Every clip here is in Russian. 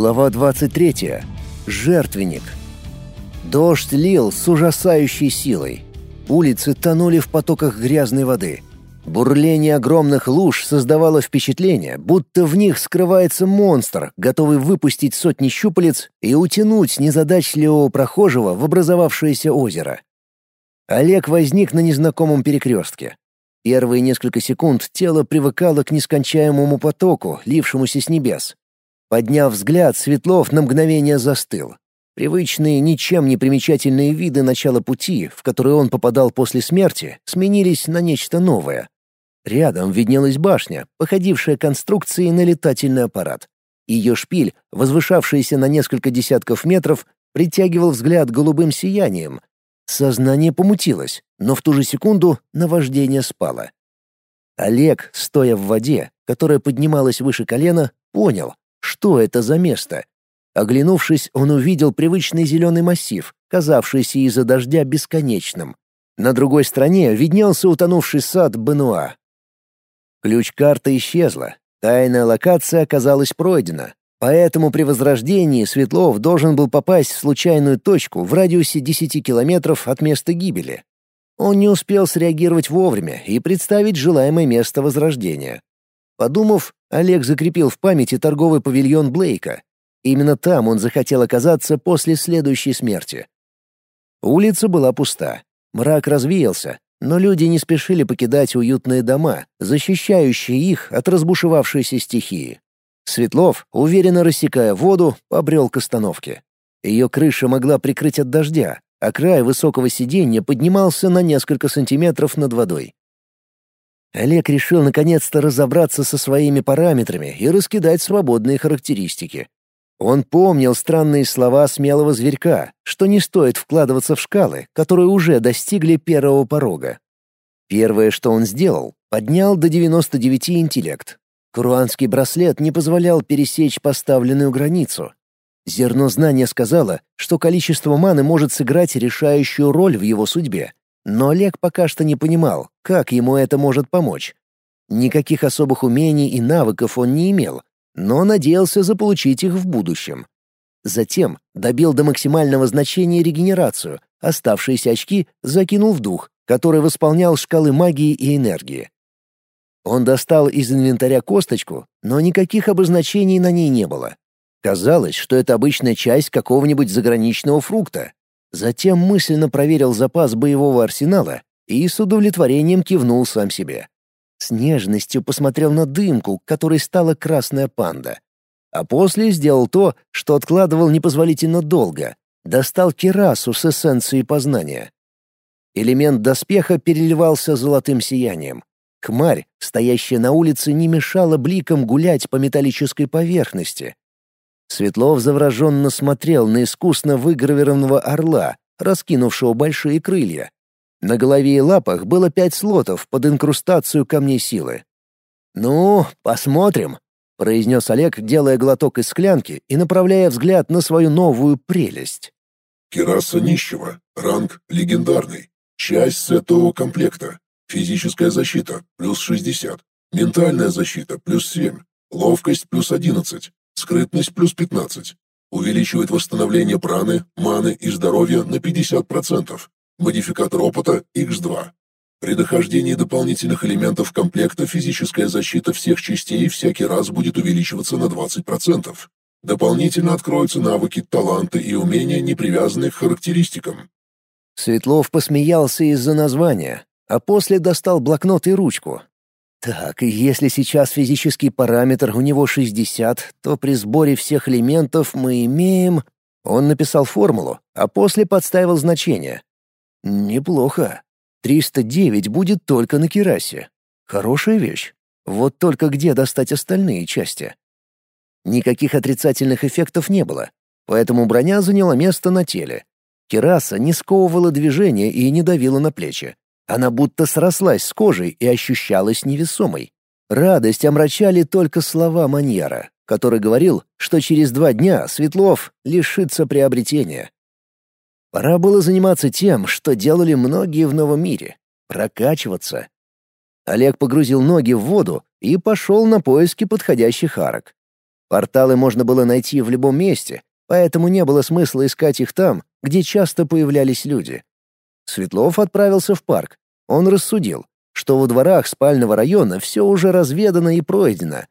Глава 23. Жертвенник. Дождь лил с ужасающей силой. Улицы тонули в потоках грязной воды. Бурление огромных луж создавало впечатление, будто в них скрывается монстр, готовый выпустить сотни щупалец и утянуть незадачливого прохожего в образовавшееся озеро. Олег возник на незнакомом перекрестке. Первые несколько секунд тело привыкало к нескончаемому потоку, лившемуся с небес. Подняв взгляд, Светлов на мгновение застыл. Привычные, ничем не примечательные виды начала пути, в который он попадал после смерти, сменились на нечто новое. Рядом виднелась башня, походившая конструкцией на летательный аппарат. Ее шпиль, возвышавшийся на несколько десятков метров, притягивал взгляд голубым сиянием. Сознание помутилось, но в ту же секунду наваждение спало. Олег, стоя в воде, которая поднималась выше колена, понял, что это за место? Оглянувшись, он увидел привычный зеленый массив, казавшийся из-за дождя бесконечным. На другой стороне виднелся утонувший сад Бенуа. Ключ-карта исчезла, тайная локация оказалась пройдена, поэтому при возрождении Светлов должен был попасть в случайную точку в радиусе 10 километров от места гибели. Он не успел среагировать вовремя и представить желаемое место возрождения. Подумав, Олег закрепил в памяти торговый павильон Блейка. Именно там он захотел оказаться после следующей смерти. Улица была пуста. Мрак развеялся, но люди не спешили покидать уютные дома, защищающие их от разбушевавшейся стихии. Светлов, уверенно рассекая воду, побрел к остановке. Ее крыша могла прикрыть от дождя, а край высокого сиденья поднимался на несколько сантиметров над водой. Олег решил наконец-то разобраться со своими параметрами и раскидать свободные характеристики. Он помнил странные слова смелого зверька, что не стоит вкладываться в шкалы, которые уже достигли первого порога. Первое, что он сделал, поднял до 99 интеллект. Круанский браслет не позволял пересечь поставленную границу. Зерно знания сказало, что количество маны может сыграть решающую роль в его судьбе, но Олег пока что не понимал, как ему это может помочь. Никаких особых умений и навыков он не имел, но надеялся заполучить их в будущем. Затем добил до максимального значения регенерацию, оставшиеся очки закинул в дух, который восполнял шкалы магии и энергии. Он достал из инвентаря косточку, но никаких обозначений на ней не было. Казалось, что это обычная часть какого-нибудь заграничного фрукта, Затем мысленно проверил запас боевого арсенала и с удовлетворением кивнул сам себе. С нежностью посмотрел на дымку, которой стала красная панда. А после сделал то, что откладывал непозволительно долго. Достал кирасу с эссенцией познания. Элемент доспеха переливался золотым сиянием. Хмарь, стоящая на улице, не мешала бликам гулять по металлической поверхности, Светлов завороженно смотрел на искусно выгравированного орла, раскинувшего большие крылья. На голове и лапах было пять слотов под инкрустацию камней силы. «Ну, посмотрим», — произнес Олег, делая глоток из склянки и направляя взгляд на свою новую прелесть. «Кераса нищего. Ранг легендарный. Часть сетового комплекта. Физическая защита — плюс 60. Ментальная защита — плюс 7. Ловкость — плюс 11. Скрытность плюс 15. Увеличивает восстановление праны, маны и здоровья на 50%. Модификатор опыта X2. При дохождении дополнительных элементов комплекта физическая защита всех частей всякий раз будет увеличиваться на 20%. Дополнительно откроются навыки, таланты и умения, не привязанные к характеристикам. Светлов посмеялся из-за названия, а после достал блокнот и ручку, так, если сейчас физический параметр у него 60, то при сборе всех элементов мы имеем... Он написал формулу, а после подставил значение. Неплохо. 309 будет только на керасе. Хорошая вещь. Вот только где достать остальные части? Никаких отрицательных эффектов не было, поэтому броня заняла место на теле. Кераса не сковывала движение и не давила на плечи. Она будто срослась с кожей и ощущалась невесомой. Радость омрачали только слова Маньяра, который говорил, что через два дня Светлов лишится приобретения. Пора было заниматься тем, что делали многие в новом мире — прокачиваться. Олег погрузил ноги в воду и пошел на поиски подходящих арок. Порталы можно было найти в любом месте, поэтому не было смысла искать их там, где часто появлялись люди. Светлов отправился в парк. Он рассудил, что во дворах спального района все уже разведано и пройдено.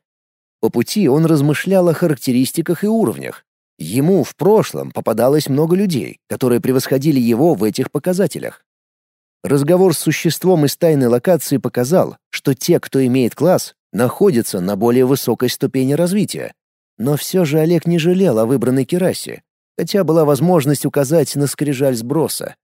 По пути он размышлял о характеристиках и уровнях. Ему в прошлом попадалось много людей, которые превосходили его в этих показателях. Разговор с существом из тайной локации показал, что те, кто имеет класс, находятся на более высокой ступени развития. Но все же Олег не жалел о выбранной керасе, хотя была возможность указать на скрижаль сброса.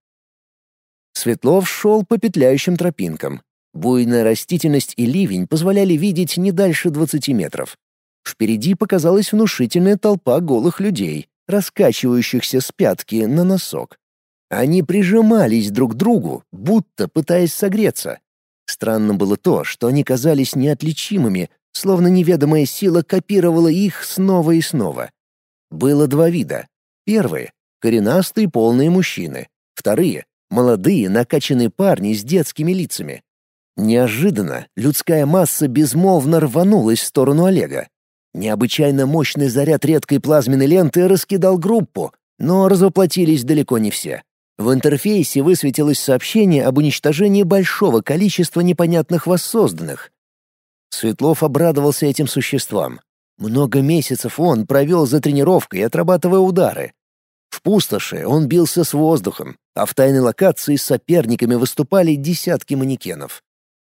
Светлов шел по петляющим тропинкам. Буйная растительность и ливень позволяли видеть не дальше 20 метров. Впереди показалась внушительная толпа голых людей, раскачивающихся с пятки на носок. Они прижимались друг к другу, будто пытаясь согреться. Странно было то, что они казались неотличимыми, словно неведомая сила копировала их снова и снова. Было два вида. Первые — коренастые полные мужчины. Вторые — молодые накачанные парни с детскими лицами. Неожиданно людская масса безмолвно рванулась в сторону Олега. Необычайно мощный заряд редкой плазменной ленты раскидал группу, но развоплотились далеко не все. В интерфейсе высветилось сообщение об уничтожении большого количества непонятных воссозданных. Светлов обрадовался этим существам. Много месяцев он провел за тренировкой, отрабатывая удары. В пустоши он бился с воздухом, а в тайной локации с соперниками выступали десятки манекенов.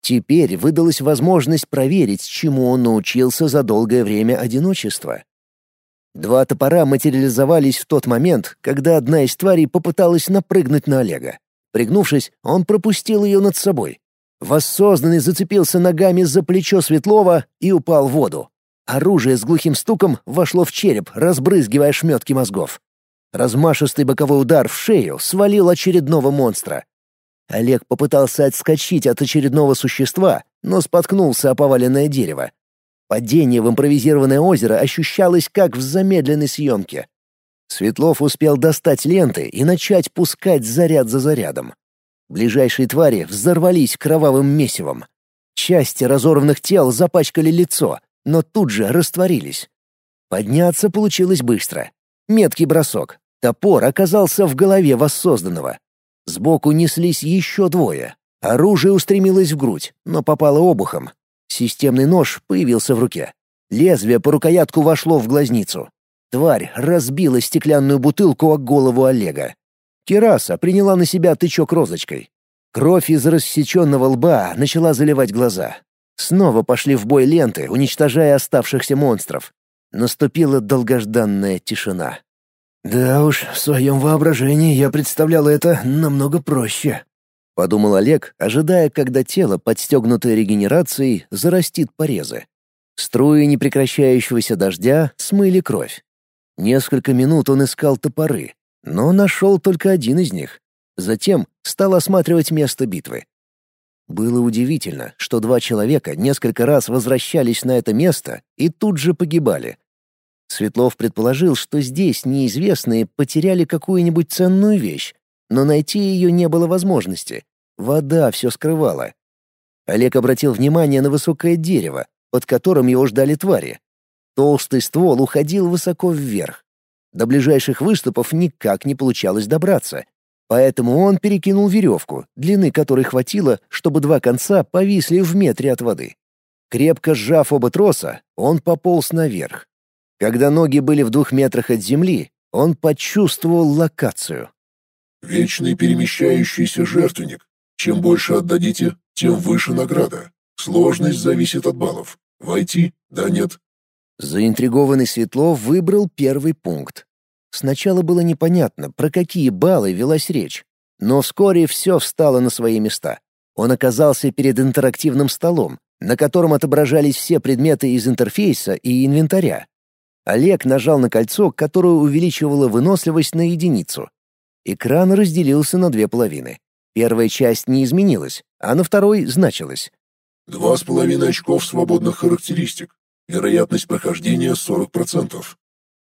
Теперь выдалась возможность проверить, чему он научился за долгое время одиночества. Два топора материализовались в тот момент, когда одна из тварей попыталась напрыгнуть на Олега. Пригнувшись, он пропустил ее над собой. Воссозданный зацепился ногами за плечо Светлова и упал в воду. Оружие с глухим стуком вошло в череп, разбрызгивая шметки мозгов. Размашистый боковой удар в шею свалил очередного монстра. Олег попытался отскочить от очередного существа, но споткнулся о поваленное дерево. Падение в импровизированное озеро ощущалось как в замедленной съемке. Светлов успел достать ленты и начать пускать заряд за зарядом. Ближайшие твари взорвались кровавым месивом. Части разорванных тел запачкали лицо, но тут же растворились. Подняться получилось быстро. Меткий бросок. Топор оказался в голове воссозданного. Сбоку неслись еще двое. Оружие устремилось в грудь, но попало обухом, Системный нож появился в руке. Лезвие по рукоятку вошло в глазницу. Тварь разбила стеклянную бутылку о голову Олега. Кераса приняла на себя тычок розочкой. Кровь из рассеченного лба начала заливать глаза. Снова пошли в бой ленты, уничтожая оставшихся монстров. Наступила долгожданная тишина. «Да уж, в своем воображении я представлял это намного проще», — подумал Олег, ожидая, когда тело, подстегнутое регенерацией, зарастит порезы. Струи непрекращающегося дождя смыли кровь. Несколько минут он искал топоры, но нашел только один из них. Затем стал осматривать место битвы. Было удивительно, что два человека несколько раз возвращались на это место и тут же погибали. Светлов предположил, что здесь неизвестные потеряли какую-нибудь ценную вещь, но найти ее не было возможности. Вода все скрывала. Олег обратил внимание на высокое дерево, под которым его ждали твари. Толстый ствол уходил высоко вверх. До ближайших выступов никак не получалось добраться, поэтому он перекинул веревку, длины которой хватило, чтобы два конца повисли в метре от воды. Крепко сжав оба троса, он пополз наверх. Когда ноги были в двух метрах от земли, он почувствовал локацию. Вечный перемещающийся жертвенник. Чем больше отдадите, тем выше награда. Сложность зависит от баллов. Войти? Да, нет. Заинтригованный Светлов выбрал первый пункт. Сначала было непонятно, про какие баллы велась речь, но вскоре все встало на свои места. Он оказался перед интерактивным столом, на котором отображались все предметы из интерфейса и инвентаря. Олег нажал на кольцо, которое увеличивало выносливость на единицу, Экран разделился на две половины. Первая часть не изменилась, а на второй значилась. Два с половиной очков свободных характеристик. Вероятность прохождения 40%.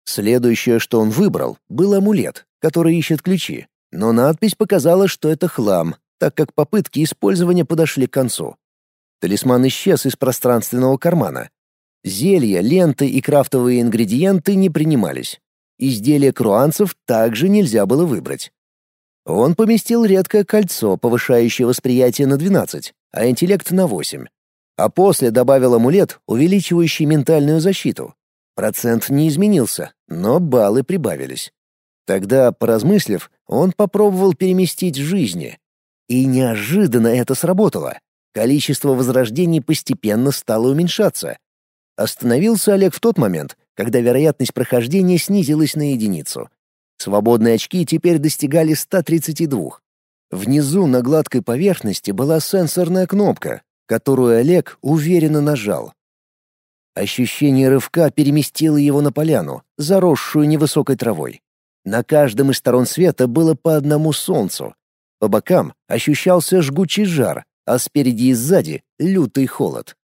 Следующее, что он выбрал, был амулет, который ищет ключи. Но надпись показала, что это хлам, так как попытки использования подошли к концу. Талисман исчез из пространственного кармана. Зелья, ленты и крафтовые ингредиенты не принимались. Изделия круанцев также нельзя было выбрать. Он поместил редкое кольцо, повышающее восприятие на 12, а интеллект на 8. А после добавил амулет, увеличивающий ментальную защиту. Процент не изменился, но баллы прибавились. Тогда, поразмыслив, он попробовал переместить жизни. И неожиданно это сработало. Количество возрождений постепенно стало уменьшаться. Остановился Олег в тот момент, когда вероятность прохождения снизилась на единицу. Свободные очки теперь достигали 132. Внизу на гладкой поверхности была сенсорная кнопка, которую Олег уверенно нажал. Ощущение рывка переместило его на поляну, заросшую невысокой травой. На каждом из сторон света было по одному солнцу. По бокам ощущался жгучий жар, а спереди и сзади — лютый холод.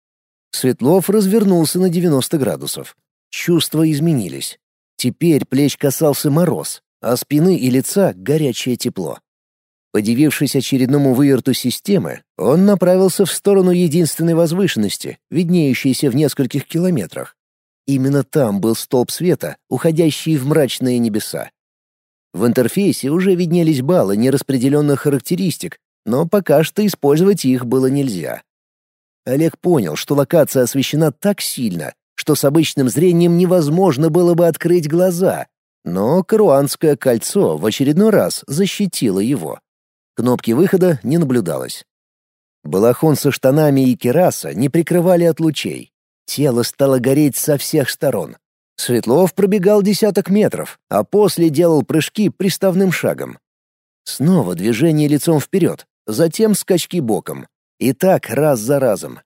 Светлов развернулся на 90 градусов. Чувства изменились. Теперь плеч касался мороз, а спины и лица — горячее тепло. Подивившись очередному выверту системы, он направился в сторону единственной возвышенности, виднеющейся в нескольких километрах. Именно там был столб света, уходящий в мрачные небеса. В интерфейсе уже виднелись баллы нераспределенных характеристик, но пока что использовать их было нельзя. Олег понял, что локация освещена так сильно, что с обычным зрением невозможно было бы открыть глаза, но каруанское кольцо в очередной раз защитило его. Кнопки выхода не наблюдалось. Балахон со штанами и кераса не прикрывали от лучей. Тело стало гореть со всех сторон. Светлов пробегал десяток метров, а после делал прыжки приставным шагом. Снова движение лицом вперед, затем скачки боком. И так раз за разом.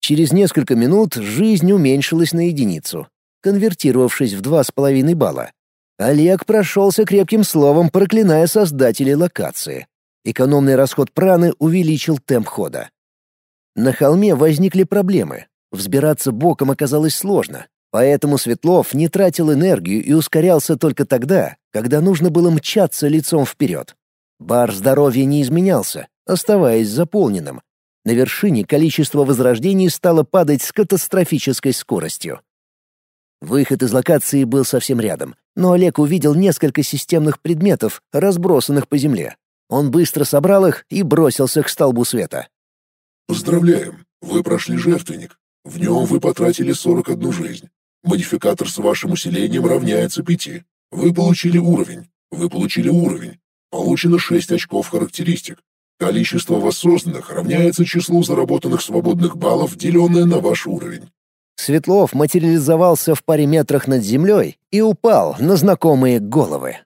Через несколько минут жизнь уменьшилась на единицу, конвертировавшись в два с половиной балла. Олег прошелся крепким словом, проклиная создателей локации. Экономный расход праны увеличил темп хода. На холме возникли проблемы. Взбираться боком оказалось сложно, поэтому Светлов не тратил энергию и ускорялся только тогда, когда нужно было мчаться лицом вперед. Бар здоровья не изменялся, оставаясь заполненным, на вершине количество возрождений стало падать с катастрофической скоростью. Выход из локации был совсем рядом, но Олег увидел несколько системных предметов, разбросанных по земле. Он быстро собрал их и бросился к столбу света. «Поздравляем! Вы прошли жертвенник. В нем вы потратили 41 жизнь. Модификатор с вашим усилением равняется 5. Вы получили уровень. Вы получили уровень. Получено 6 очков характеристик. Количество воссозданных равняется числу заработанных свободных баллов, деленное на ваш уровень. Светлов материализовался в паре метрах над землей и упал на знакомые головы.